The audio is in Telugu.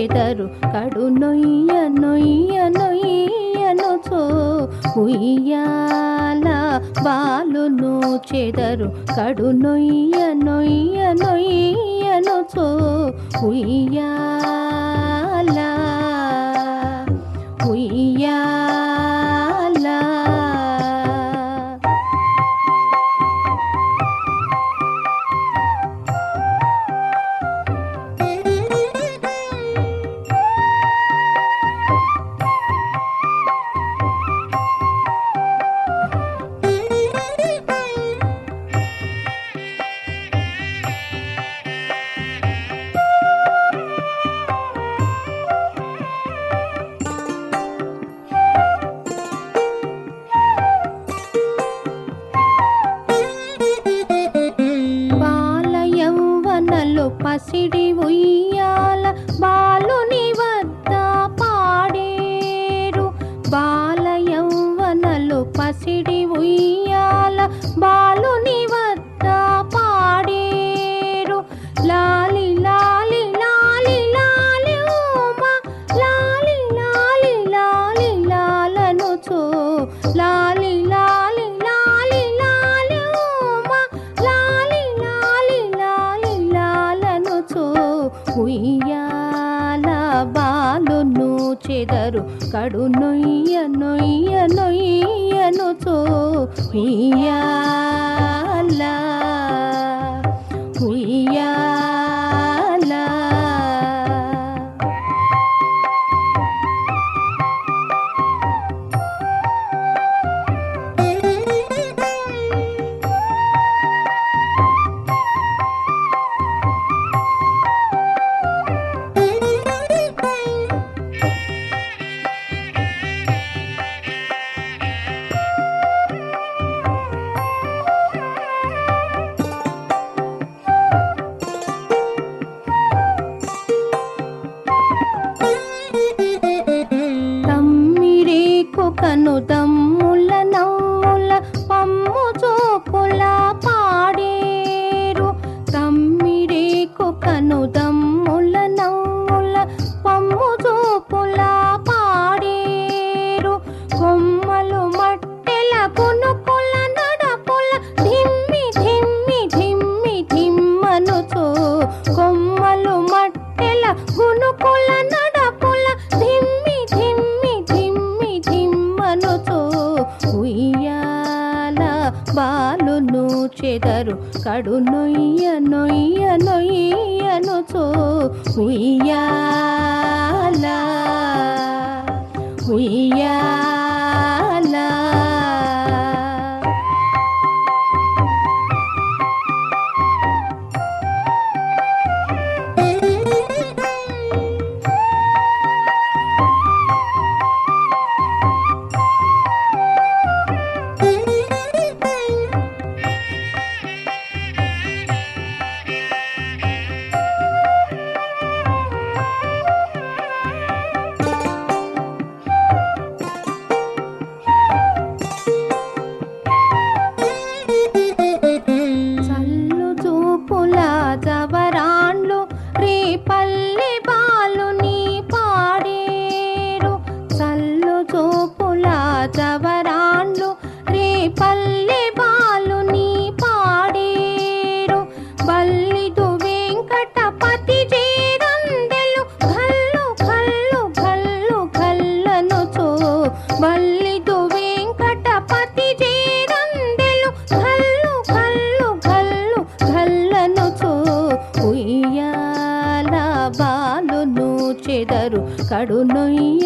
చేతరు కడు నొయ్య నొయ్య నొయ్యనుచో ఉయ్యాల బాలును చేదరు కడు నొయ్య నొయ్య నొయ్యనుచో ఉయ్యా செடி உயிர் కుయ్యాల బాలును చెదరు. కడు నొయ్య నొయ్య నొయ్యను చో ఉయ్య so。చేదరు. కడు నొయ్య నొయ్య నొయ్యనుచు ఉయ్య ছাড়ো নই